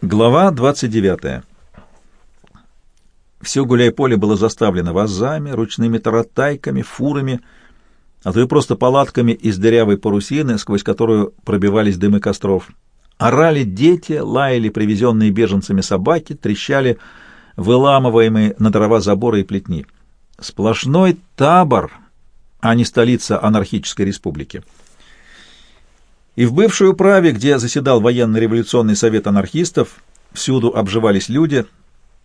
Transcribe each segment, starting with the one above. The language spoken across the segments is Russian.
Глава 29. Все гуляй-поле было заставлено вазами, ручными таратайками, фурами, а то и просто палатками из дырявой парусины, сквозь которую пробивались дымы костров. Орали дети, лаяли привезенные беженцами собаки, трещали выламываемые на дрова заборы и плетни. Сплошной табор, а не столица анархической республики. И в бывшей управе, где заседал военно-революционный совет анархистов, всюду обживались люди,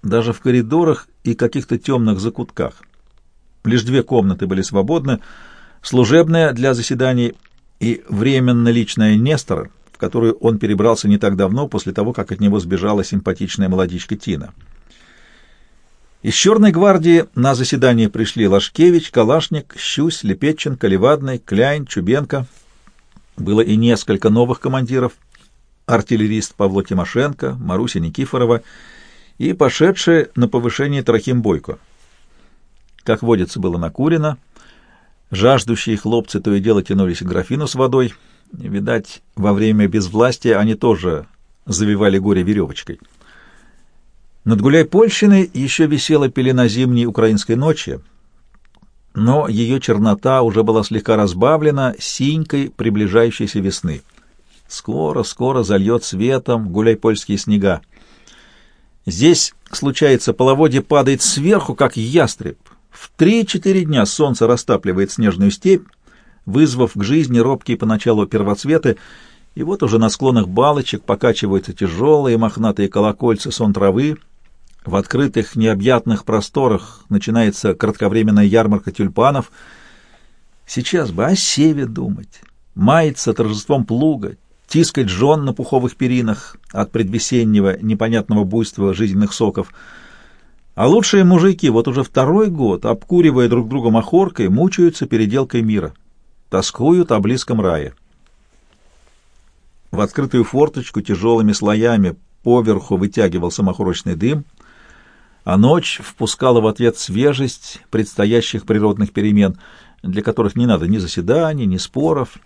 даже в коридорах и каких-то темных закутках. Лишь две комнаты были свободны, служебная для заседаний и временно личная Нестора, в которую он перебрался не так давно, после того, как от него сбежала симпатичная молодичка Тина. Из Черной гвардии на заседание пришли Лашкевич, Калашник, Щусь, Лепетченко, Левадный, Кляйн, Чубенко — было и несколько новых командиров, артиллерист Павло Тимошенко, Маруся Никифорова и пошедший на повышение Трохим Бойко. Как водится, было накурено, жаждущие хлопцы то и дело тянулись к графину с водой, видать, во время безвластия они тоже завивали горе веревочкой. Над Гуляй-Польщиной еще висела пелена зимней украинской ночи — но ее чернота уже была слегка разбавлена синькой приближающейся весны. Скоро-скоро зальет светом гуляй-польские снега. Здесь, случается, половодье падает сверху, как ястреб. В три-четыре дня солнце растапливает снежную степь, вызвав к жизни робкие поначалу первоцветы, и вот уже на склонах балочек покачиваются тяжелые мохнатые колокольцы сон травы, в открытых необъятных просторах начинается кратковременная ярмарка тюльпанов. Сейчас бы о севе думать, маяться торжеством плуга, тискать жен на пуховых перинах от предвесеннего непонятного буйства жизненных соков. А лучшие мужики вот уже второй год, обкуривая друг друга махоркой, мучаются переделкой мира, тоскуют о близком рае. В открытую форточку тяжелыми слоями поверху вытягивался махорочный дым — а ночь впускала в ответ свежесть предстоящих природных перемен, для которых не надо ни заседаний, ни споров.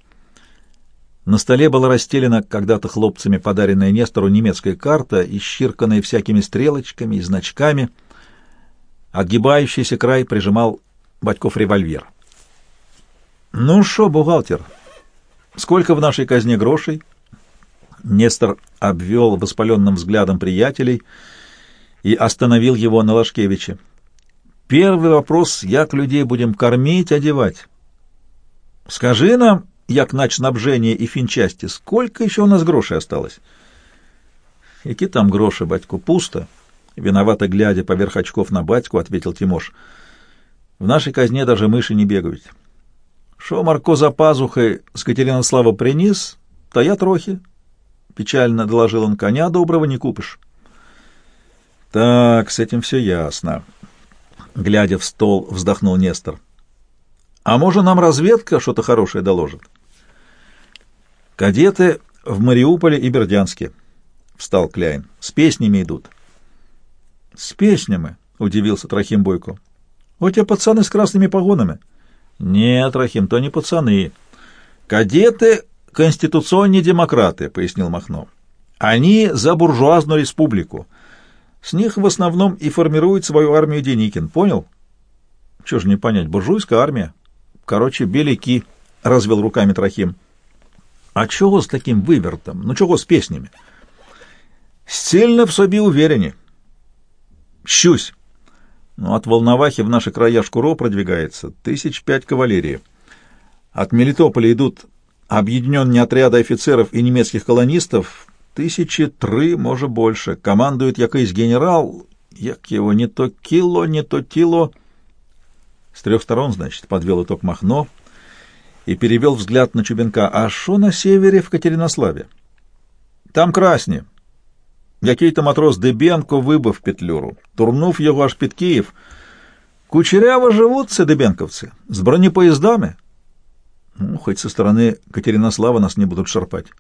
На столе была расстелена когда-то хлопцами подаренная Нестору немецкая карта, исчирканная всякими стрелочками и значками. Отгибающийся край прижимал Батьков револьвер. «Ну шо, бухгалтер, сколько в нашей казне грошей?» Нестор обвел воспаленным взглядом приятелей — и остановил его на Лашкевиче. «Первый вопрос, як людей будем кормить, одевать? Скажи нам, як начнабжение и финчасти, сколько еще у нас грошей осталось?» «Які там гроши, батьку, пусто?» Виновато глядя поверх очков на батьку, ответил Тимош. «В нашей казне даже мыши не бегают. Шо Марко за пазухой с Катеринослава принес, то я трохи». Печально доложил он, коня доброго не купишь. Так, с этим все ясно. Глядя в стол, вздохнул Нестор. А может, нам разведка что-то хорошее доложит? Кадеты в Мариуполе и Бердянске. Встал Кляйн. С песнями идут. С песнями, удивился Трохим Бойко. У тебя пацаны с красными погонами. Нет, Трохим, то не пацаны. Кадеты — конституционные демократы, пояснил Махно. Они за буржуазную республику. С них в основном и формирует свою армию Деникин, понял? Чего же не понять, буржуйская армия. Короче, беляки, — развел руками Трохим. А чего с таким вывертом? Ну чего с песнями? Сильно в себе уверене. Щусь. Ну, от Волновахи в наши края Шкуро продвигается. Тысяч пять кавалерии. От Мелитополя идут объединенные отряды офицеров и немецких колонистов, Тысячи три, может, больше. Командует якийсь генерал, як его не то кило, не то тило. С трех сторон, значит, подвел итог Махно и перевел взгляд на Чубенка. А что на севере в Катеринославе? Там красні. Який-то матрос Дебенко вибив петлюру, турнув його аж під Київ. Кучеряво живут ці дебенковцы, с бронепоездами. Ну, хоть со стороны Катеринослава нас не будут шарпать.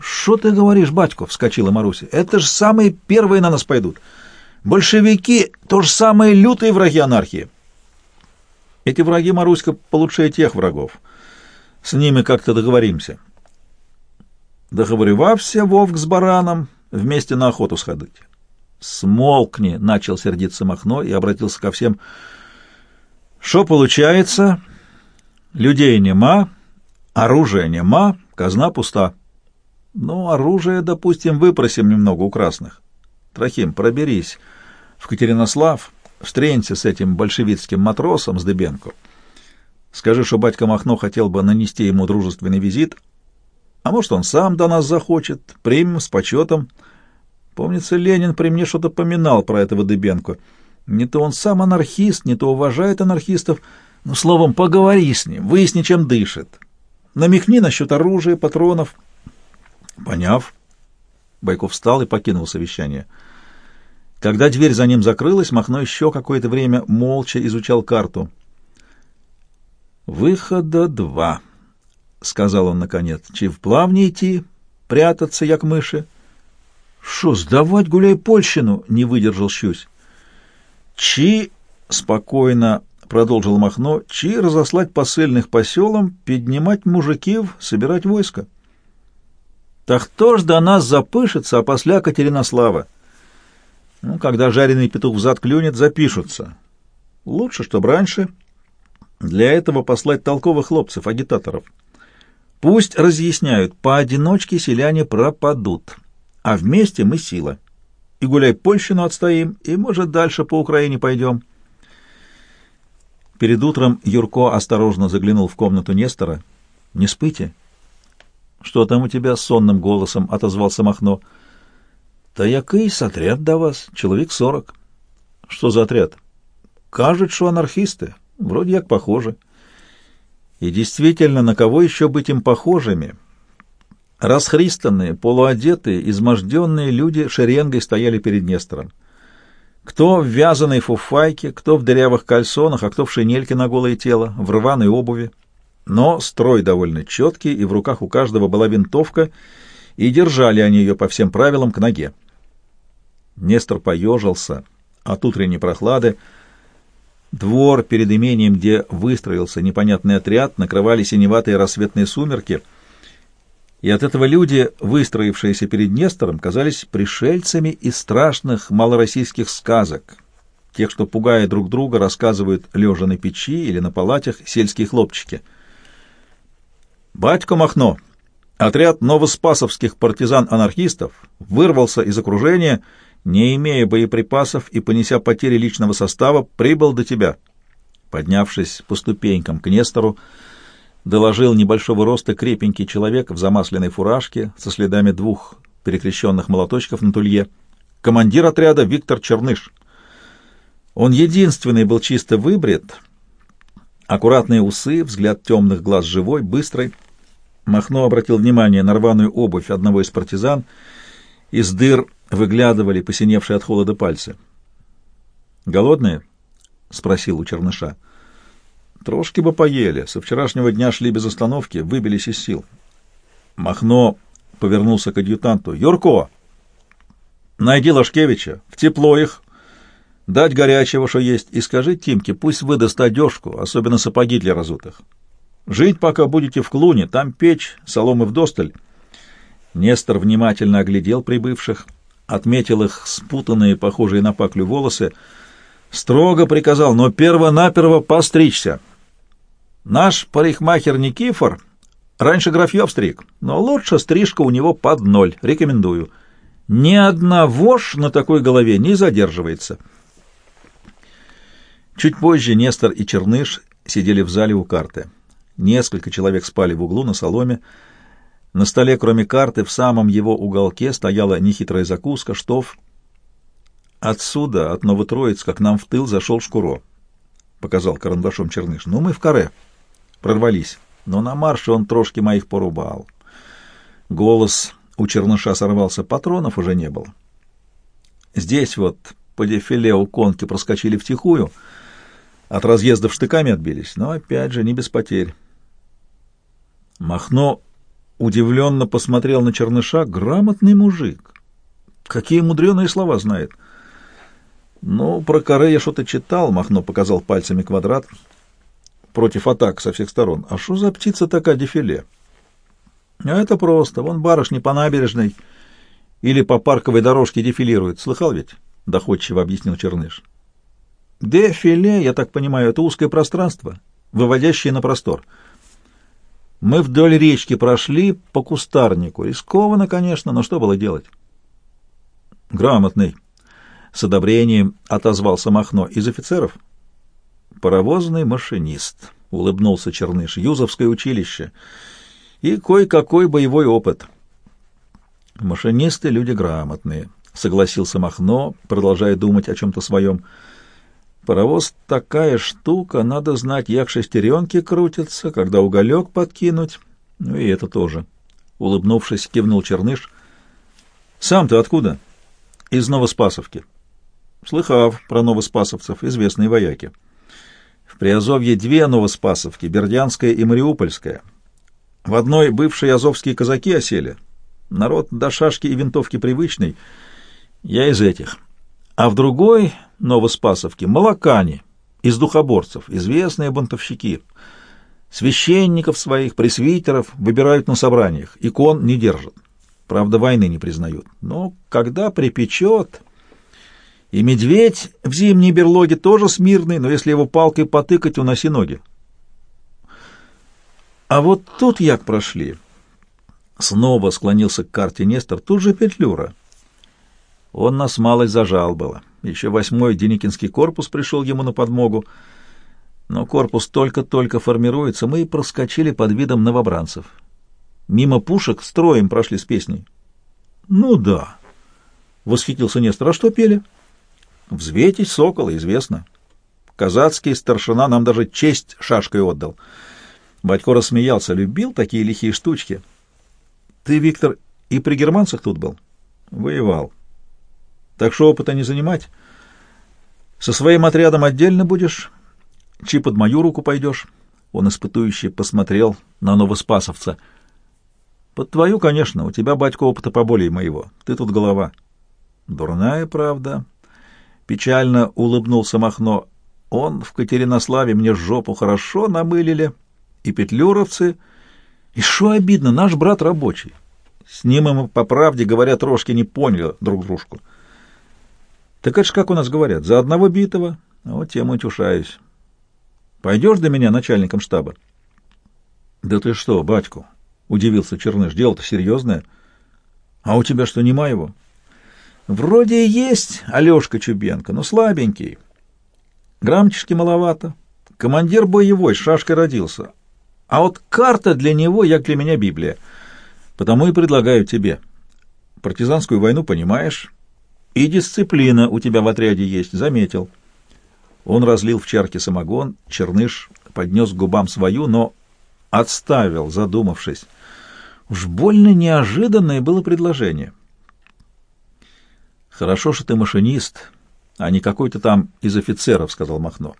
«Что ты говоришь, батько?» — вскочила Маруся. «Это же самые первые на нас пойдут. Большевики — то же самые лютые враги анархии». «Эти враги, Маруська, получше тех врагов. С ними как-то договоримся». Договоривався вовк с бараном, вместе на охоту сходить. «Смолкни!» — начал сердиться Махно и обратился ко всем. «Что получается? Людей нема, оружия нема, казна пуста. Ну, оружие, допустим, выпросим немного у красных. Трохим, проберись в Катеринослав, встретимся с этим большевистским матросом с Дыбенко. Скажи, что батька Махно хотел бы нанести ему дружественный визит, а может, он сам до нас захочет, примем с почетом». Помнится, Ленин при мне что-то поминал про этого Дыбенко. Не то он сам анархист, не то уважает анархистов. Ну, словом, поговори с ним, выясни, чем дышит. Намекни насчет оружия, патронов. Поняв, Байков встал и покинул совещание. Когда дверь за ним закрылась, Махно еще какое-то время молча изучал карту. «Выхода два», — сказал он наконец. «Чи в плавне идти, прятаться, як мыши?» Шо, сдавать гуляй Польщину? Не выдержал Щусь. Чи, спокойно продолжил Махно, чи разослать посыльных по селам, поднимать мужиків, собирать войско. Да кто ж до нас запышется, а после Катеринослава? Ну, когда жареный петух взад клюнет, запишутся. Лучше, чтобы раньше. Для этого послать толковых хлопцев, агитаторов. Пусть разъясняют, поодиночке селяне пропадут а вместе мы сила. И гуляй Польщину отстоим, и, может, дальше по Украине пойдем. Перед утром Юрко осторожно заглянул в комнату Нестора. «Не спите?» «Что там у тебя?» — сонным голосом отозвался Махно. «Та якийсь отряд до вас, человек сорок». «Что за отряд?» «Кажуть, что анархисты. Вроде як похожи». «И действительно, на кого еще быть им похожими?» Расхристанные, полуодетые, изможденные люди шеренгой стояли перед Нестором. Кто в вязаной фуфайке, кто в дырявых кальсонах, а кто в шинельке на голое тело, в рваной обуви. Но строй довольно четкий, и в руках у каждого была винтовка, и держали они ее по всем правилам к ноге. Нестор поежился от утренней прохлады. Двор перед имением, где выстроился непонятный отряд, накрывали синеватые рассветные сумерки — и от этого люди, выстроившиеся перед Нестором, казались пришельцами из страшных малороссийских сказок, тех, что, пугая друг друга, рассказывают лежа на печи или на палатях сельские хлопчики. «Батько Махно!» Отряд новоспасовских партизан-анархистов вырвался из окружения, не имея боеприпасов и понеся потери личного состава, прибыл до тебя. Поднявшись по ступенькам к Нестору, доложил небольшого роста крепенький человек в замасленной фуражке со следами двух перекрещенных молоточков на тулье. Командир отряда Виктор Черныш. Он единственный был чисто выбрит, аккуратные усы, взгляд темных глаз живой, быстрый. Махно обратил внимание на рваную обувь одного из партизан. Из дыр выглядывали посиневшие от холода пальцы. «Голодные?» — спросил у Черныша. — Трошки бы поели. Со вчерашнего дня шли без остановки, выбились из сил. Махно повернулся к адъютанту. «Юрко, найди Лашкевича, в тепло их, дать горячего, что есть, и скажи Тимке, пусть выдаст одежку, особенно сапоги для разутых. Жить пока будете в Клуне, там печь, соломы вдосталь». Нестор внимательно оглядел прибывших, отметил их спутанные, похожие на паклю волосы, строго приказал, но перво-наперво постричься. Наш парикмахер Никифор раньше графьев стриг, но лучше стрижка у него под ноль, рекомендую. Ни одна вошь на такой голове не задерживается. Чуть позже Нестор и Черныш сидели в зале у карты. Несколько человек спали в углу на соломе. На столе, кроме карты, в самом его уголке стояла нехитрая закуска, штоф. Отсюда, от Новотроицка, к нам в тыл зашел Шкуро. Показал карандашом Черныш. Ну, мы в каре прорвались, но на марше он трошки моих порубал. Голос у черныша сорвался, патронов уже не было. Здесь вот по дефиле у конки проскочили втихую, от разъездов штыками отбились, но опять же не без потерь. Махно удивленно посмотрел на черныша, грамотный мужик. Какие мудреные слова знает. Ну, про коре я что-то читал, Махно показал пальцами квадрат — против атак со всех сторон. А что за птица такая дефиле? А это просто. Вон барышни по набережной или по парковой дорожке дефилируют. Слыхал ведь? — доходчиво объяснил Черныш. Дефиле, я так понимаю, это узкое пространство, выводящее на простор. Мы вдоль речки прошли по кустарнику. Рискованно, конечно, но что было делать? Грамотный. С одобрением отозвался Махно. Из офицеров? Паровозный машинист. Улыбнулся Черныш. Юзовское училище. И кое-какой боевой опыт. Машинисты — люди грамотные. Согласился Махно, продолжая думать о чем-то своем. — Паровоз такая штука, надо знать, як шестеренки крутятся, когда уголек подкинуть. Ну и это тоже. Улыбнувшись, кивнул Черныш. Сам ты откуда? Из Новоспасовки. Слыхав про новоспасовцев, известные вояки. В Приазовье две Новоспасовки, Бердянская и Мариупольская. В одной бывшие азовские казаки осели. Народ до шашки и винтовки привычный. Я из этих. А в другой Новоспасовки, молокане из духоборцев, известные бунтовщики. Священников своих, пресвитеров выбирают на собраниях, икон не держат. Правда, войны не признают. Но когда припечет... И медведь в зимней берлоге тоже смирный, но если его палкой потыкать, уноси ноги. А вот тут як прошли. Снова склонился к карте Нестор, тут же Петлюра. Он нас малость зажал было. Еще восьмой Деникинский корпус пришел ему на подмогу. Но корпус только-только формируется, мы и проскочили под видом новобранцев. Мимо пушек строем прошли с песней. — Ну да, — восхитился Нестор. — А что пели? — Взвейтесь, сокола, известно. Казацкий старшина нам даже честь шашкой отдал. Батько рассмеялся, любил такие лихие штучки. — Ты, Виктор, и при германцах тут был? — Воевал. — так что опыта не занимать. Со своим отрядом отдельно будешь, чи под мою руку пойдешь. Он испытующий посмотрел на новоспасовца. Под твою, конечно, у тебя, батька, опыта поболее моего. Ты тут голова. Дурная правда. Печально улыбнулся Махно. Он в Катеринославе мне жопу хорошо намылили. И петлюровцы. И что обидно, наш брат рабочий. С ним мы, по правде говоря, трошки не поняли друг дружку. Так это ж как у нас говорят, за одного битого, а вот тем утешаюсь. Пойдешь до меня начальником штаба? Да ты что, батьку, удивился Черныш, дело-то серьезное. А у тебя что, нема его? Вроде есть Алешка Чубенко, но слабенький. Грамчишки маловато. Командир боевой, с шашкой родился. А вот карта для него, як для меня Библия. Потому и предлагаю тебе. Партизанскую войну понимаешь, и дисциплина у тебя в отряде есть, заметил. Он разлил в чарке самогон, черныш поднес к губам свою, но отставил, задумавшись. Уж больно неожиданное было предложение. «Хорошо, что ты машинист, а не какой-то там из офицеров», — сказал Махно.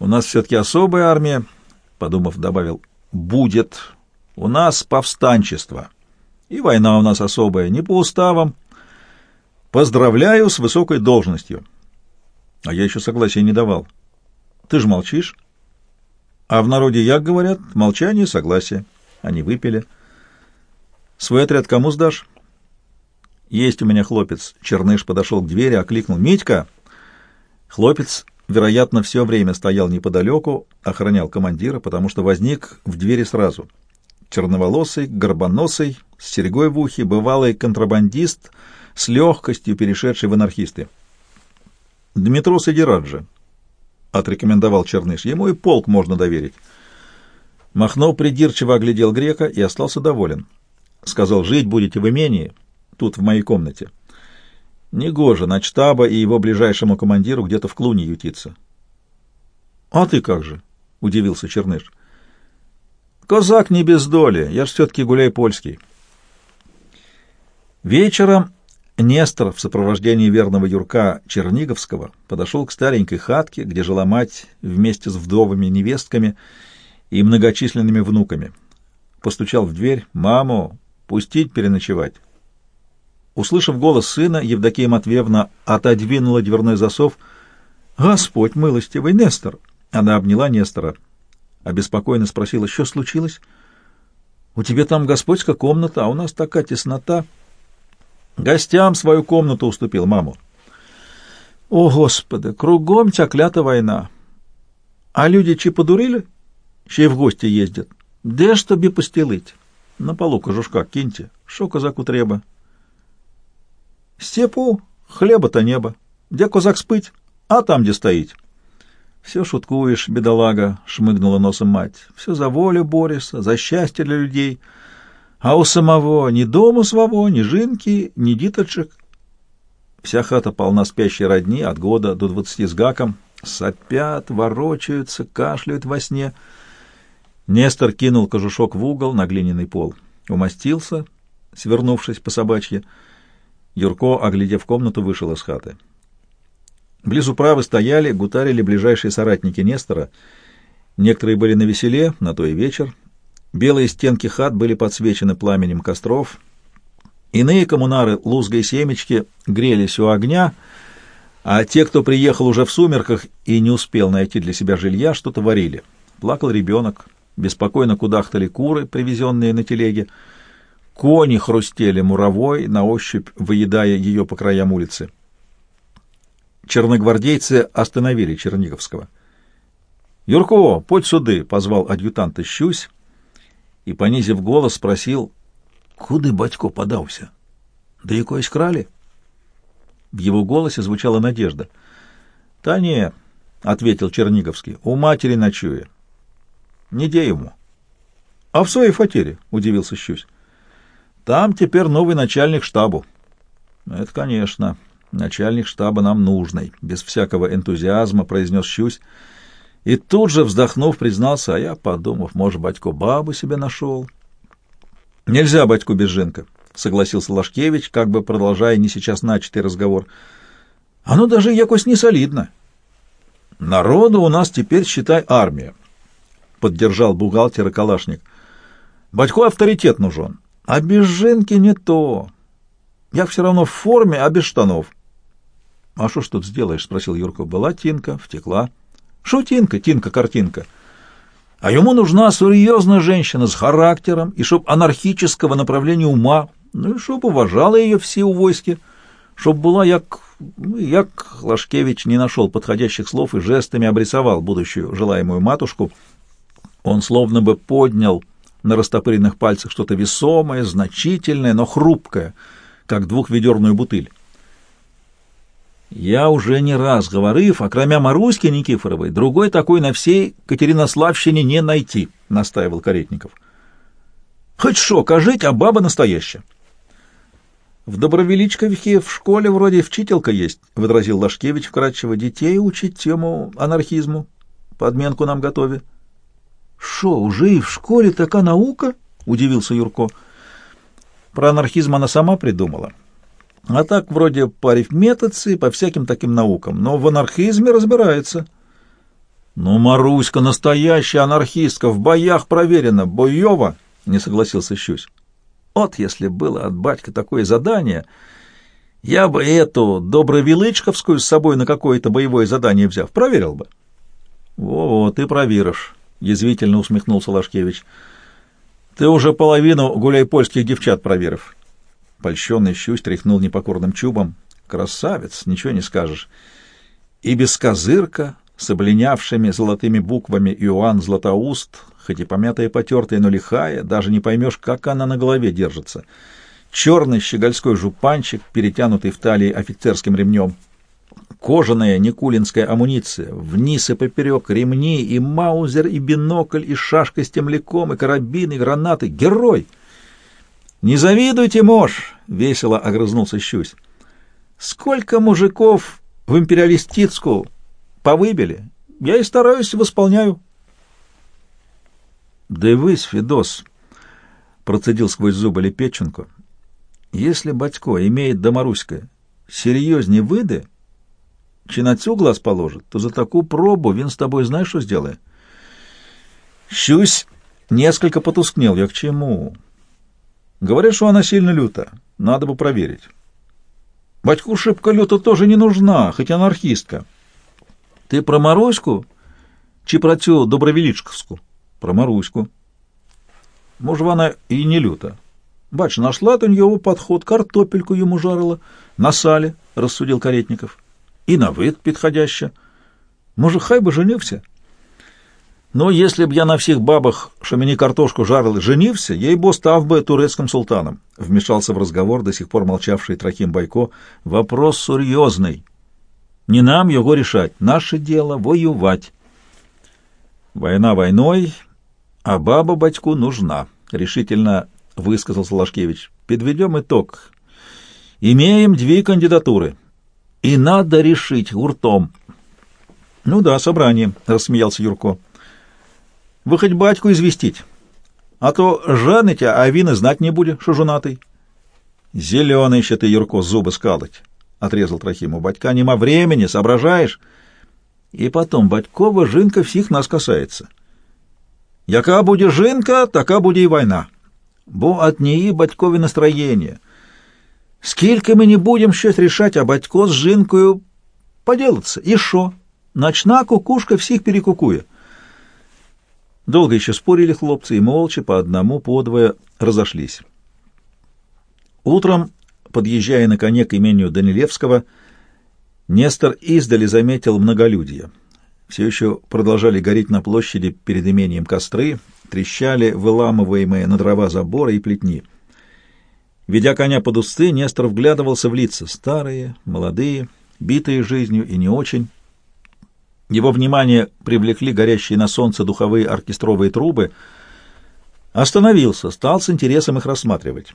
«У нас все-таки особая армия», — подумав, добавил, — «будет. У нас повстанчество. И война у нас особая, не по уставам, Поздравляю с высокой должностью. А я еще согласия не давал. Ты же молчишь. А в народе як говорят, молчание — согласие. Они выпили. Свой отряд кому сдашь? Есть у меня хлопец. Черныш подошел к двери, окликнул. Митька! Хлопец, вероятно, все время стоял неподалеку, охранял командира, потому что возник в двери сразу. Черноволосый, горбоносый, с серьгой в ухе, бывалый контрабандист — с легкостью перешедший в анархисты. «Дмитрос Эдираджи», — отрекомендовал Черныш, — «ему и полк можно доверить». Махно придирчиво оглядел грека и остался доволен. Сказал, жить будете в имении, тут, в моей комнате. Негоже на штаба и его ближайшему командиру где-то в клуне ютиться. — А ты как же? — удивился Черныш. — Козак не без доли, я ж все-таки гуляй польский. Вечером Нестор в сопровождении верного Юрка Черниговского подошел к старенькой хатке, где жила мать вместе с вдовыми невестками и многочисленными внуками. Постучал в дверь. «Маму, пустить переночевать». Услышав голос сына, Евдокия Матвеевна отодвинула дверной засов. «Господь милостивый, Нестор!» Она обняла Нестора. Обеспокоенно спросила, что случилось? «У тебя там господская комната, а у нас такая теснота». Гостям свою комнату уступил, маму. О, Господи, кругом ця клята война. А люди чи подурили? Ще й в гості їздять. Де ж тобі постілить? На полу кожушка киньте. Що козаку треба? Степу, хлеба-то небо. Где козак спить? А там, где стоит. Все шуткуешь, бедолага, шмыгнула носом мать. Все за волю борешься, за счастье для людей. а у самого ни дому своего, ни жинки, ни диточек. Вся хата полна спящей родни от года до двадцати с гаком. Сопят, ворочаются, кашляют во сне. Нестор кинул кожушок в угол на глиняный пол. Умостился, свернувшись по собачье. Юрко, оглядев комнату, вышел из хаты. Близ управы стояли, гутарили ближайшие соратники Нестора. Некоторые были на веселе, на то и вечер. Белые стенки хат были подсвечены пламенем костров. Иные коммунары, лузгой семечки, грелись у огня, а те, кто приехал уже в сумерках и не успел найти для себя жилья, что-то варили. Плакал ребенок, беспокойно кудахтали куры, привезенные на телеге. Кони хрустели муровой, на ощупь выедая ее по краям улицы черногвардейцы остановили Черниговского. «Юрко, подь суды!» — позвал адъютанта Щусь и, понизив голос, спросил, «Куды батько подался? Да якось крали?» В его голосе звучала надежда. «Та не», — ответил Черниговский, — «у матери ночуя». «Не де ему». «А в своей фатере?» — удивился Щусь. «Там теперь новый начальник штабу». «Это, конечно». Начальник штаба нам нужный, без всякого энтузиазма произнес Щусь. И тут же, вздохнув, признался, а я, подумав, может, батько бабу себе нашел. Нельзя батьку без жинка, согласился Лашкевич, как бы продолжая не сейчас начатый разговор. Оно даже якось не солидно. Народу у нас теперь, считай, армия, поддержал бухгалтера Калашник. Батько авторитет нужен, а без жинки не то. Я все равно в форме, а без штанов. — А что ж тут сделаешь? — спросил Юрка. — Была Тинка, втекла. — Шо Тинка, Тинка-картинка? А ему нужна серьезная женщина с характером и чтоб анархического направления ума, ну и чтоб уважала ее все у войске, чтоб была як... Ну, як Лашкевич не нашел подходящих слов и жестами обрисовал будущую желаемую матушку. Он словно бы поднял на растопыренных пальцах что-то весомое, значительное, но хрупкое, как двухведерную бутыль. Я уже не раз говорив, а кроме Маруськи Никифоровой, другой такой на всей Катеринославщине не найти, — настаивал Каретников. Хоть шо, кажить, а баба настоящая. В Добровеличковихе в школе вроде вчителька есть, — возразил Лашкевич вкратчиво. Детей учить тему анархизму. Подменку нам готови. Шо, уже и в школе такая наука? — удивился Юрко. Про анархизм она сама придумала. — а так вроде по арифметице, по всяким таким наукам, но в анархизме разбирается. Ну, Маруська настоящая анархистка, в боях проверена, боева, не согласился Щусь. Вот если было от батька такое задание, я бы эту Добровелычковскую с собой на какое-то боевое задание взяв, проверил бы. Во-во, ты проверишь, язвительно усмехнулся Лашкевич. Ты уже половину гуляй-польских девчат проверив. Польщенный щусь тряхнул непокорным чубом. Красавец, ничего не скажешь. И без козырка, с облинявшими золотыми буквами Иоанн Златоуст, хоть и помятая и потертая, но лихая, даже не поймешь, как она на голове держится. Черный щегольской жупанчик, перетянутый в талии офицерским ремнем. Кожаная никулинская амуниция, вниз и поперек, ремни, и маузер, и бинокль, и шашка с темляком, и карабин, и гранаты. Герой! «Не завидуйте, мож!» — весело огрызнулся Щусь. «Сколько мужиков в империалистицку повыбили, я и стараюсь восполняю». «Дивись, Федос!» — процедил сквозь зубы Лепеченко. «Если батько имеет до Маруська серьезнее выды, чи на цю глаз положит, то за такую пробу він с тобой знаешь, что сделает?» Щусь несколько потускнел. «Я к чему?» Говорят, что она сильно люта. Надо бы проверить. Батьку шибко люта тоже не нужна, хоть анархистка. Ты про Маруську чи про цю Добровеличковську? Про Маруську. Може, вона і не люта. Бач, нашла у него подход, картопельку ему жарила, на сале, — рассудил Каретников. И на вид подходяще. Может, хай бы женился? Но если б я на всех бабах, что мне картошку жарил, женился, ей-бо став бы турецким султаном, — вмешался в разговор до сих пор молчавший Трахим Байко. Вопрос серьезный. Не нам его решать, наше дело — воевать. Война войной, а баба батьку нужна, — решительно высказался Лашкевич. Подведем итог. Имеем две кандидатуры. И надо решить гуртом. Ну да, собрание, — рассмеялся Юрко. Вы хоть батьку известить, а то жените, а вины знать не будет, что женатый. Зеленый еще ты, Юрко, зубы скалать, — отрезал Трохиму. Батька нема времени, соображаешь? И потом, батькова жинка всех нас касается. Яка буде жинка, така буде і война. Бо от неї батькові настроєння. Скільки ми не будем щось рішати, а батько з жінкою поділиться. І що? Ночна кукушка всіх перекукує. Долго еще спорили хлопцы и молча, по одному, по двое, разошлись. Утром, подъезжая на коне к имению Данилевского, Нестор издали заметил многолюдие. Все еще продолжали гореть на площади перед имением костры, трещали выламываемые на дрова заборы и плетни. Ведя коня под усты, Нестор вглядывался в лица старые, молодые, битые жизнью и не очень. Его внимание привлекли горящие на солнце духовые оркестровые трубы. Остановился, стал с интересом их рассматривать.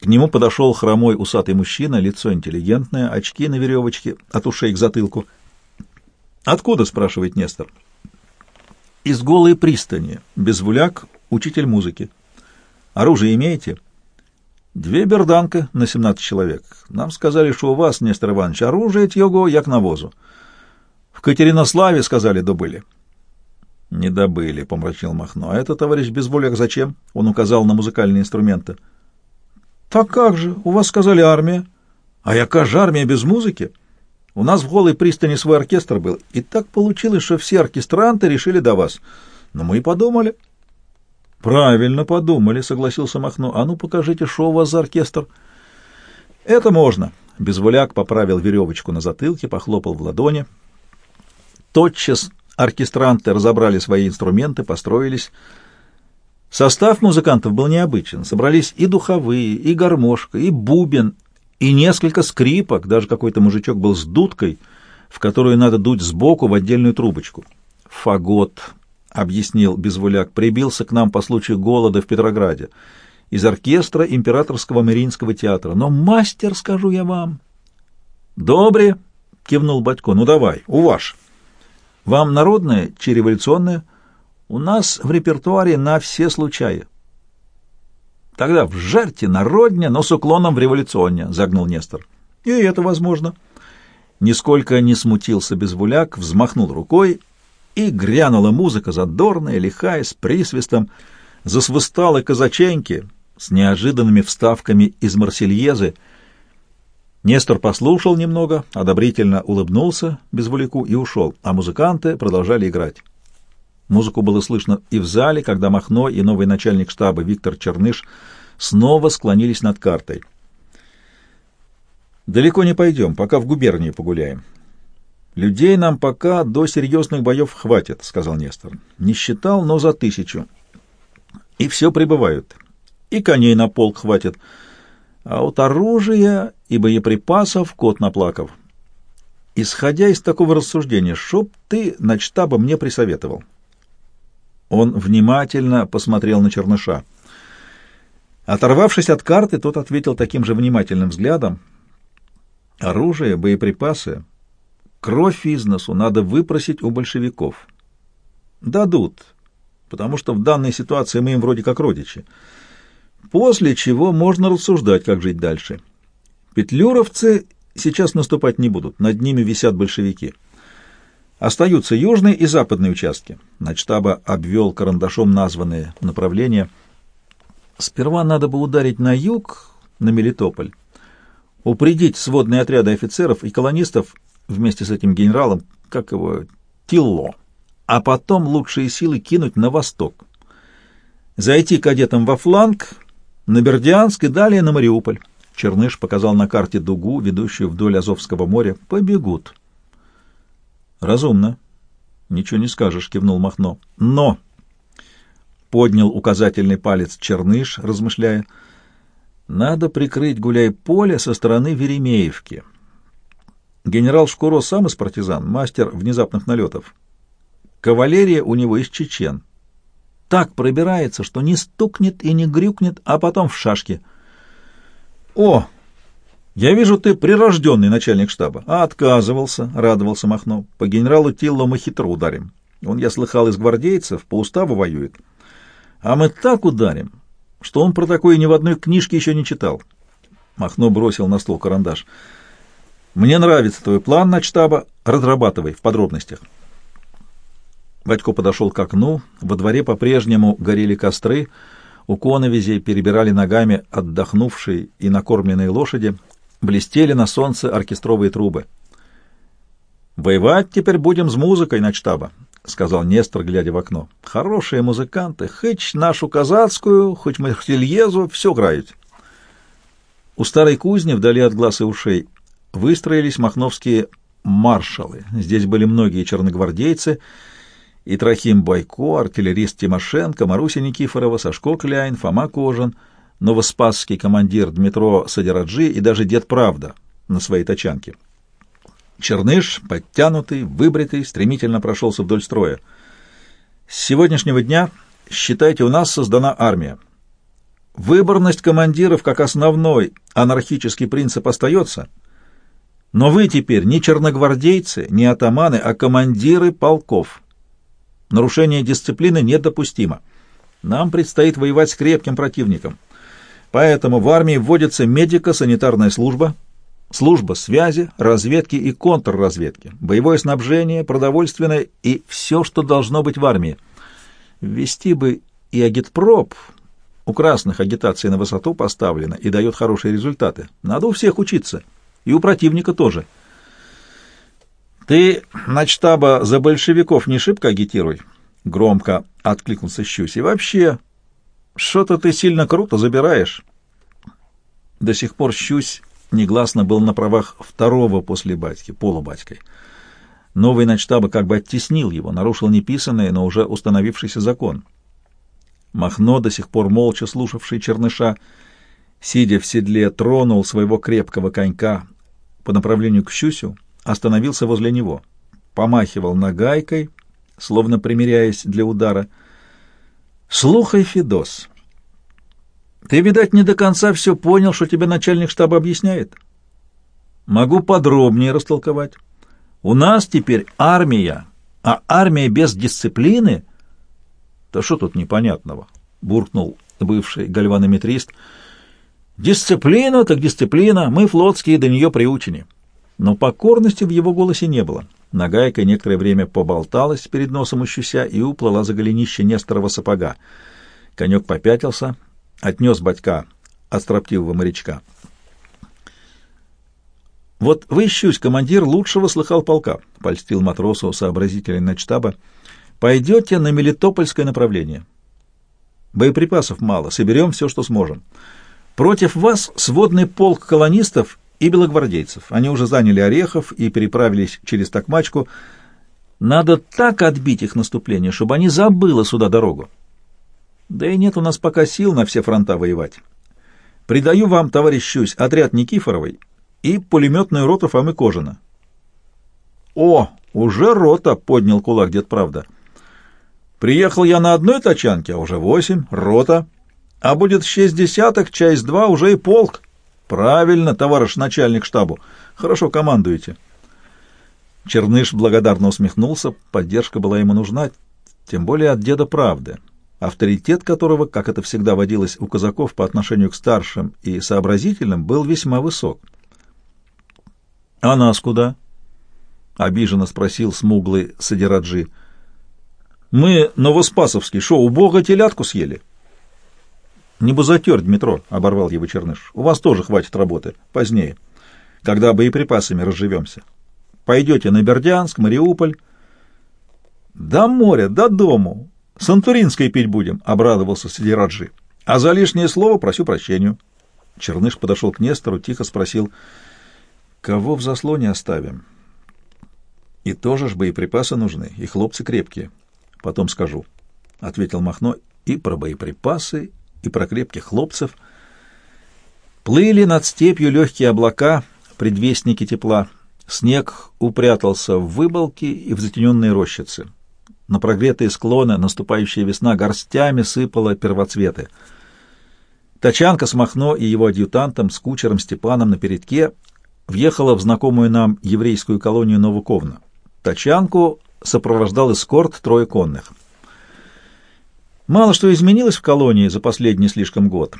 К нему подошел хромой усатый мужчина, лицо интеллигентное, очки на веревочке, от ушей к затылку. «Откуда?» — спрашивает Нестор. «Из голой пристани. Безвуляк, учитель музыки. Оружие имеете?» «Две берданка на семнадцать человек. Нам сказали, что у вас, Нестор Иванович, оружие тьего, як навозу. Катеринославе, сказали, добыли». «Не добыли», — помрачнел Махно. «А это, товарищ Безвуляк, зачем?» — он указал на музыкальные инструменты. Так как же? У вас сказали армия. А яка же армия без музыки? У нас в голой пристани свой оркестр был, и так получилось, что все оркестранты решили до вас. Но мы и подумали. Правильно подумали, согласился Махно. А ну покажите, что у вас за оркестр. Это можно. Безволяк поправил веревочку на затылке, похлопал в ладони. Тотчас оркестранты разобрали свои инструменты, построились. Состав музыкантов был необычен. Собрались и духовые, и гармошка, и бубен, и несколько скрипок, даже какой-то мужичок был с дудкой, в которую надо дуть сбоку в отдельную трубочку. «Фагот», — объяснил Безвуляк, — прибился к нам по случаю голода в Петрограде из оркестра Императорского Мариинского театра. Но мастер, скажу я вам. «Добре», — кивнул Батько, — «ну давай, у ваш. Вам народное, чи революционное?» У нас в репертуаре на все случаи. Тогда в жерте народня, но с уклоном в революционне, загнул Нестор. И это возможно. Нисколько не смутился безвуляк, взмахнул рукой, и грянула музыка задорная, лихая, с присвистом, засвыстала казаченьки с неожиданными вставками из Марсельезы. Нестор послушал немного, одобрительно улыбнулся безвуляку и ушел, а музыканты продолжали играть. Музыку было слышно и в зале, когда Махно и новый начальник штаба Виктор Черныш снова склонились над картой. «Далеко не пойдем, пока в губернии погуляем». «Людей нам пока до серьезных боев хватит», — сказал Нестор. «Не считал, но за тысячу. И все прибывают. И коней на полк хватит. А вот оружия и боеприпасов кот наплакав. Исходя из такого рассуждения, чтоб ты на штаба мне присоветовал». Он внимательно посмотрел на Черныша. Оторвавшись от карты, тот ответил таким же внимательным взглядом. «Оружие, боеприпасы, кровь из носу надо выпросить у большевиков. Дадут, потому что в данной ситуации мы им вроде как родичи. После чего можно рассуждать, как жить дальше. Петлюровцы сейчас наступать не будут, над ними висят большевики». Остаются южные и западные участки. Начтаба обвел карандашом названные направления. Сперва надо бы ударить на юг, на Мелитополь, упредить сводные отряды офицеров и колонистов вместе с этим генералом, как его, Тилло, а потом лучшие силы кинуть на восток. Зайти кадетам во фланг на Бердянск и далее на Мариуполь. Черныш показал на карте дугу, ведущую вдоль Азовского моря. Побегут. Разумно. Ничего не скажешь, кивнул Махно. Но! Поднял указательный палец Черныш, размышляя. Надо прикрыть гуляй-поле со стороны Веремеевки. Генерал Шкуро сам из партизан, мастер внезапных налетов. Кавалерия у него из чечен. Так пробирается, что не стукнет и не грюкнет, а потом в шашки. «О, я вижу, ты прирожденный начальник штаба». «А отказывался», — радовался Махно. «По генералу Тилло мы хитро ударим. Он, я слыхал, из гвардейцев, по уставу воюет. А мы так ударим, что он про такое ни в одной книжке еще не читал». Махно бросил на стол карандаш. «Мне нравится твой план на штаба. Разрабатывай в подробностях». Батько подошел к окну. Во дворе по-прежнему горели костры. У коновизей перебирали ногами отдохнувшие и накормленные лошади. Блестели на солнце оркестровые трубы. «Воевать теперь будем с музыкой на штаба», — сказал Нестор, глядя в окно. «Хорошие музыканты, хоть нашу казацкую, хоть Марсельезу, все играют». У старой кузни, вдали от глаз и ушей, выстроились махновские маршалы. Здесь были многие черногвардейцы — и Трохим Бойко, артиллерист Тимошенко, Маруся Никифорова, Сашко Кляйн, Фома Кожин, новоспасский командир Дмитро Садираджи и даже дед Правда на своей тачанке. Черныш, подтянутый, выбритый, стремительно прошелся вдоль строя. С сегодняшнего дня, считайте, у нас создана армия. Выборность командиров как основной анархический принцип остается, но вы теперь не черногвардейцы, не атаманы, а командиры полков. Нарушение дисциплины недопустимо. Нам предстоит воевать с крепким противником. Поэтому в армии вводится медико-санитарная служба, служба связи, разведки и контрразведки, боевое снабжение, продовольственное и все, что должно быть в армии. Ввести бы и агитпроп. У красных агитация на высоту поставлена и дает хорошие результаты. Надо у всех учиться. И у противника тоже. «Ты на штаба за большевиков не шибко агитируй», — громко откликнулся Щусь. «И вообще, что-то ты сильно круто забираешь». До сих пор Щусь негласно был на правах второго после батьки, полубатькой. Новый начштаба как бы оттеснил его, нарушил неписанный, но уже установившийся закон. Махно, до сих пор молча слушавший черныша, сидя в седле, тронул своего крепкого конька по направлению к Щусю, остановился возле него, помахивал нагайкой, словно примиряясь для удара. «Слухай, Федос, ты, видать, не до конца все понял, что тебе начальник штаба объясняет? Могу подробнее растолковать. У нас теперь армия, а армия без дисциплины... Да что тут непонятного?» — буркнул бывший гальванометрист. «Дисциплина так дисциплина, мы флотские до нее приучены» но покорности в его голосе не было. Нагайка некоторое время поболталась перед носом у щуся и уплыла за голенище Несторова сапога. Конек попятился, отнес батька от строптивого морячка. «Вот вы, щусь, командир лучшего слыхал полка», — польстил матросу сообразителей начтаба. «Пойдете на Мелитопольское направление. Боеприпасов мало, соберем все, что сможем. Против вас сводный полк колонистов и белогвардейцев. Они уже заняли Орехов и переправились через Токмачку. Надо так отбить их наступление, чтобы они забыли сюда дорогу. Да и нет у нас пока сил на все фронта воевать. Придаю вам, товарищ Щусь, отряд Никифоровой и пулеметную роту Фомы Кожина. О, уже рота, поднял кулак дед Правда. Приехал я на одной тачанке, а уже восемь, рота. А будет шесть десяток, часть два, уже и полк. Правильно, товарищ начальник штабу. Хорошо командуете. Черныш благодарно усмехнулся. Поддержка была ему нужна, тем более от деда правды, авторитет которого, как это всегда водилось у казаков по отношению к старшим и сообразительным, был весьма высок. «А нас куда?» — обиженно спросил смуглый Садираджи. «Мы новоспасовский, шо, у бога телятку съели?» «Не бузатер, Дмитро», — оборвал его Черныш. «У вас тоже хватит работы. Позднее, когда боеприпасами разживемся. Пойдете на Бердянск, Мариуполь». «До моря, до дому. Сантуринской пить будем», — обрадовался Сидираджи. А за лишнее слово просю прощения. Черныш подошел к Нестору, тихо спросил, кого в заслоне оставим? И тоже ж боеприпасы нужны, и хлопцы крепкие. Потом скажу, — ответил Махно, — и про боеприпасы, и про крепких хлопцев. Плыли над степью легкие облака, предвестники тепла. Снег упрятался в выболки и в затененные рощицы. На прогретые склоны наступающая весна горстями сыпала первоцветы. Тачанка с Махно и его адъютантом, с кучером Степаном на передке, въехала в знакомую нам еврейскую колонию Новоковна. Тачанку сопровождал эскорт трое конных. Мало что изменилось в колонии за последний слишком год.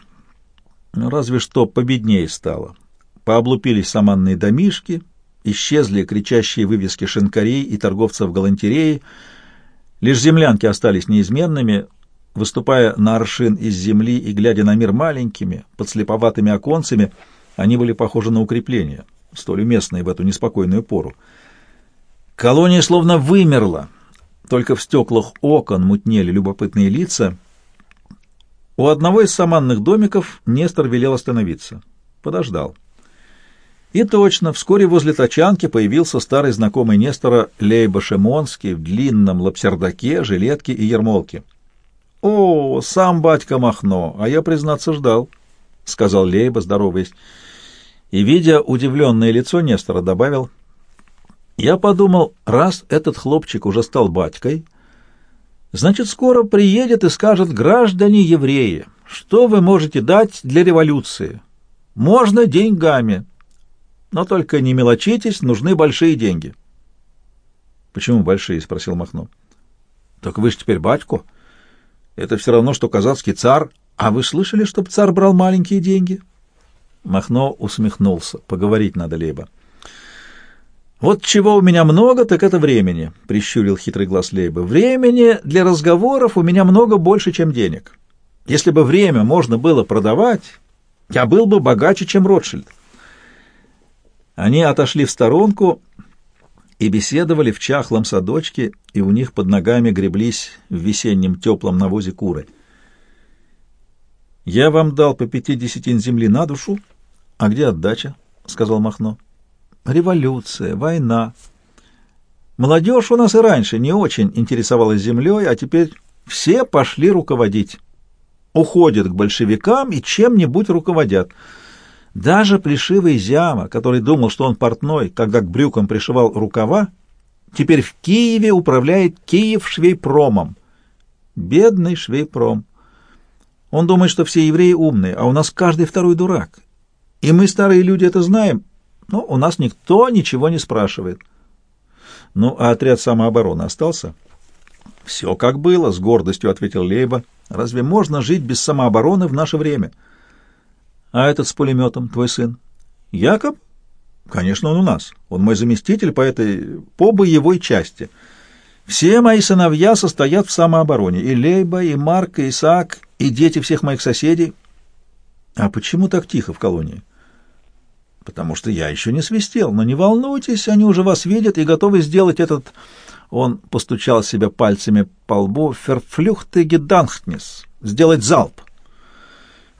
Разве что победнее стало. Пооблупились саманные домишки, исчезли кричащие вывески шинкарей и торговцев галантереи, лишь землянки остались неизменными, выступая на аршин из земли и глядя на мир маленькими, подслеповатыми оконцами, они были похожи на укрепления, столь уместные в эту неспокойную пору. Колония словно вымерла, только в стеклах окон мутнели любопытные лица. У одного из саманных домиков Нестор велел остановиться. Подождал. И точно, вскоре возле тачанки появился старый знакомый Нестора Лейба Шемонский в длинном лапсердаке, жилетке и ермолке. — О, сам батька Махно, а я, признаться, ждал, — сказал Лейба, здороваясь. И, видя удивленное лицо Нестора, добавил, — я подумал, раз этот хлопчик уже стал батькой, значит, скоро приедет и скажет, граждане евреи, что вы можете дать для революции? Можно деньгами. Но только не мелочитесь, нужны большие деньги. — Почему большие? — спросил Махно. — Так вы же теперь батьку. Это все равно, что казацкий царь. А вы слышали, чтоб царь брал маленькие деньги? Махно усмехнулся. Поговорить надо либо. «Вот чего у меня много, так это времени», — прищурил хитрый глаз Лейба. «Времени для разговоров у меня много больше, чем денег. Если бы время можно было продавать, я был бы богаче, чем Ротшильд». Они отошли в сторонку и беседовали в чахлом садочке, и у них под ногами греблись в весеннем теплом навозе куры. «Я вам дал по пяти десятин земли на душу, а где отдача?» — сказал Махно. «Революция, война. Молодежь у нас и раньше не очень интересовалась землей, а теперь все пошли руководить. Уходят к большевикам и чем-нибудь руководят». Даже плешивый Зяма, который думал, что он портной, когда к брюкам пришивал рукава, теперь в Киеве управляет Киев швейпромом. Бедный швейпром. Он думает, что все евреи умные, а у нас каждый второй дурак. И мы, старые люди, это знаем, но у нас никто ничего не спрашивает. Ну, а отряд самообороны остался? Все как было, с гордостью ответил Лейба. Разве можно жить без самообороны в наше время? — а этот с пулеметом, твой сын? Якоб? Конечно, он у нас. Он мой заместитель по этой, по боевой части. Все мои сыновья состоят в самообороне. И Лейба, и Марк, и Исаак, и дети всех моих соседей. А почему так тихо в колонии? Потому что я еще не свистел. Но не волнуйтесь, они уже вас видят и готовы сделать этот... Он постучал себя пальцами по лбу. «Ферфлюхте геданхтнес» — сделать залп.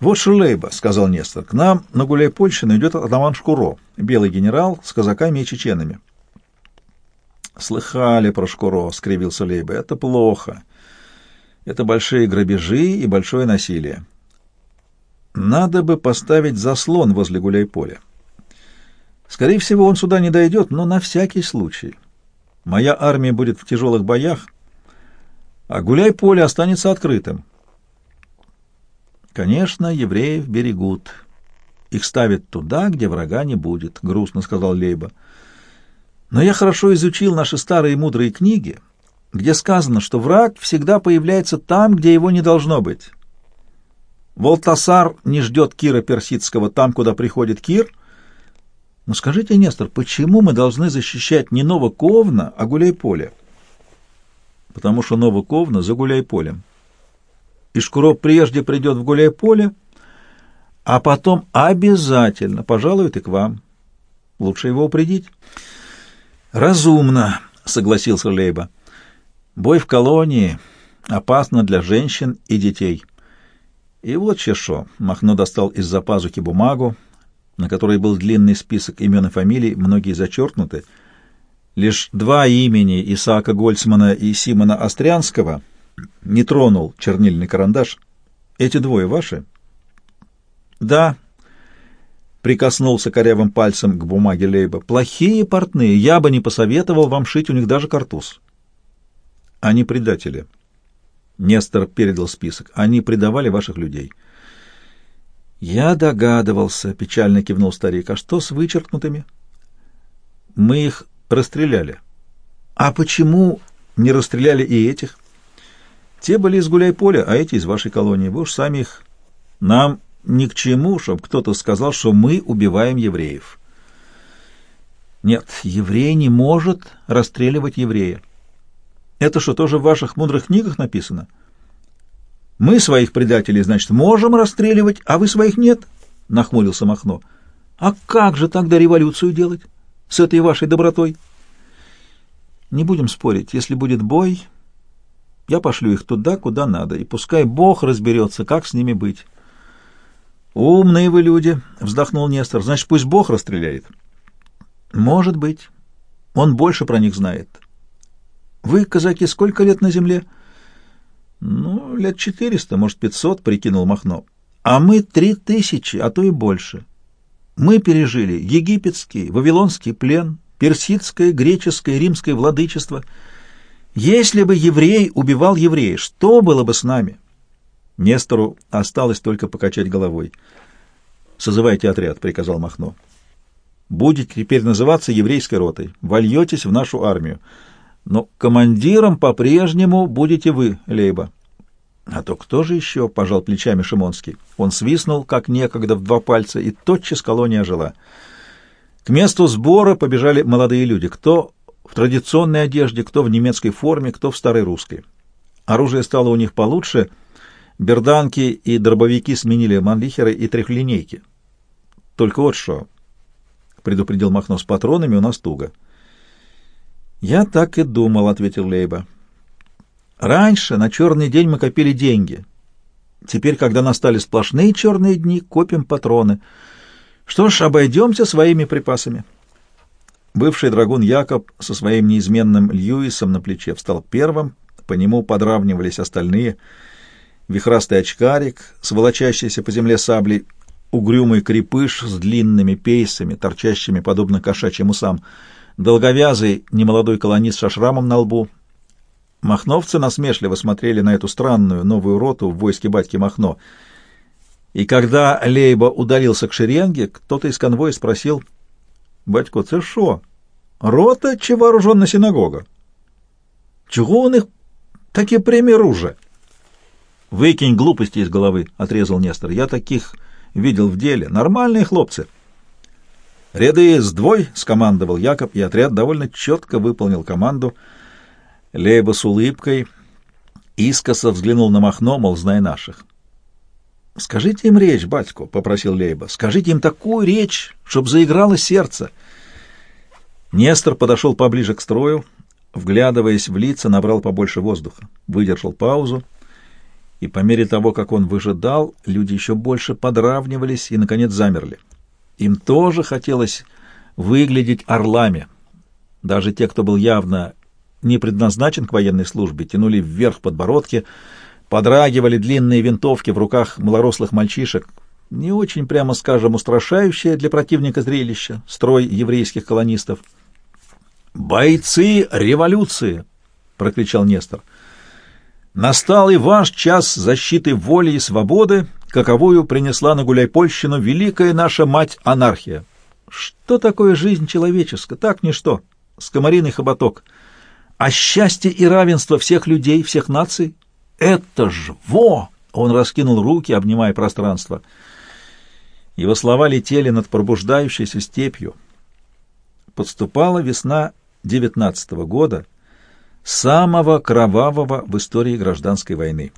«Вот Шулейба», — сказал Нестор, — «к нам на Гуляй-Польщину идет атаман Шкуро, белый генерал с казаками и чеченами». «Слыхали про Шкуро», — скривился Лейба, — «это плохо. Это большие грабежи и большое насилие. Надо бы поставить заслон возле Гуляй-Поля. Скорее всего, он сюда не дойдет, но на всякий случай. Моя армия будет в тяжелых боях, а Гуляй-Поле останется открытым». Конечно, евреев берегут. Их ставят туда, где врага не будет, — грустно сказал Лейба. Но я хорошо изучил наши старые мудрые книги, где сказано, что враг всегда появляется там, где его не должно быть. Волтасар не ждет Кира Персидского там, куда приходит Кир. Но скажите, Нестор, почему мы должны защищать не Новоковна, а Гуляйполе? Потому что Новоковна за Гуляйполем и Шкуро прежде придет в гуляй-поле, а потом обязательно пожалует и к вам. Лучше его упредить. Разумно, согласился Лейба. Бой в колонии опасно для женщин и детей. И вот чешо. Махно достал из-за пазухи бумагу, на которой был длинный список имен и фамилий, многие зачеркнуты. Лишь два имени Исаака Гольцмана и Симона Острянского не тронул чернильный карандаш. Эти двое ваши? Да, прикоснулся корявым пальцем к бумаге Лейба. Плохие портные, я бы не посоветовал вам шить у них даже картуз. Они предатели. Нестор передал список. Они предавали ваших людей. Я догадывался, печально кивнул старик. А что с вычеркнутыми? Мы их расстреляли. А почему не расстреляли и этих? Те были из гуляй-поля, а эти из вашей колонии. Вы уж сами их... Нам ни к чему, чтобы кто-то сказал, что мы убиваем евреев. Нет, еврей не может расстреливать еврея. Это что, тоже в ваших мудрых книгах написано? Мы своих предателей, значит, можем расстреливать, а вы своих нет? Нахмурился Махно. А как же тогда революцию делать с этой вашей добротой? Не будем спорить. Если будет бой, я пошлю их туда, куда надо, и пускай Бог разберется, как с ними быть. «Умные вы люди», — вздохнул Нестор. «Значит, пусть Бог расстреляет». «Может быть. Он больше про них знает». «Вы, казаки, сколько лет на земле?» «Ну, лет четыреста, может, пятьсот», — прикинул Махно. «А мы три тысячи, а то и больше. Мы пережили египетский, вавилонский плен, персидское, греческое, римское владычество. Если бы еврей убивал еврея, что было бы с нами?» Нестору осталось только покачать головой. «Созывайте отряд», — приказал Махно. «Будете теперь называться еврейской ротой. Вольетесь в нашу армию. Но командиром по-прежнему будете вы, Лейба». «А то кто же еще?» — пожал плечами Шимонский. Он свистнул, как некогда, в два пальца, и тотчас колония жила. К месту сбора побежали молодые люди, кто в традиционной одежде, кто в немецкой форме, кто в старой русской. Оружие стало у них получше — Берданки и дробовики сменили манлихеры и трехлинейки. Только вот что, — предупредил Махно, — с патронами у нас туго. «Я так и думал», — ответил Лейба. «Раньше на черный день мы копили деньги. Теперь, когда настали сплошные черные дни, копим патроны. Что ж, обойдемся своими припасами». Бывший драгун Якоб со своим неизменным Льюисом на плече встал первым, по нему подравнивались остальные — вихрастый очкарик с волочащейся по земле саблей, угрюмый крепыш с длинными пейсами, торчащими подобно кошачьим усам, долговязый немолодой колонист со шрамом на лбу. Махновцы насмешливо смотрели на эту странную новую роту в войске батьки Махно. И когда Лейба удалился к шеренге, кто-то из конвоя спросил, «Батько, це шо? Рота чи вооруженна синагога? Чего у них такі прямі ружа?» «Выкинь глупости из головы», — отрезал Нестор. «Я таких видел в деле. Нормальные хлопцы». «Ряды сдвой», — скомандовал Якоб, и отряд довольно четко выполнил команду. Лейба с улыбкой искоса взглянул на Махно, мол, знай наших. «Скажите им речь, батько», — попросил Лейба. «Скажите им такую речь, чтоб заиграло сердце». Нестор подошел поближе к строю, вглядываясь в лица, набрал побольше воздуха, выдержал паузу и по мере того, как он выжидал, люди еще больше подравнивались и, наконец, замерли. Им тоже хотелось выглядеть орлами. Даже те, кто был явно не предназначен к военной службе, тянули вверх подбородки, подрагивали длинные винтовки в руках малорослых мальчишек. Не очень, прямо скажем, устрашающее для противника зрелище, строй еврейских колонистов. «Бойцы революции!» — прокричал Нестор. Настал и ваш час защиты воли и свободы, каковую принесла на Гуляйпольщину великая наша мать-анархия. Что такое жизнь человеческая? Так ничто. Скомориный хоботок. А счастье и равенство всех людей, всех наций — это ж во! Он раскинул руки, обнимая пространство. Его слова летели над пробуждающейся степью. Подступала весна девятнадцатого года — самого кровавого в истории гражданской войны.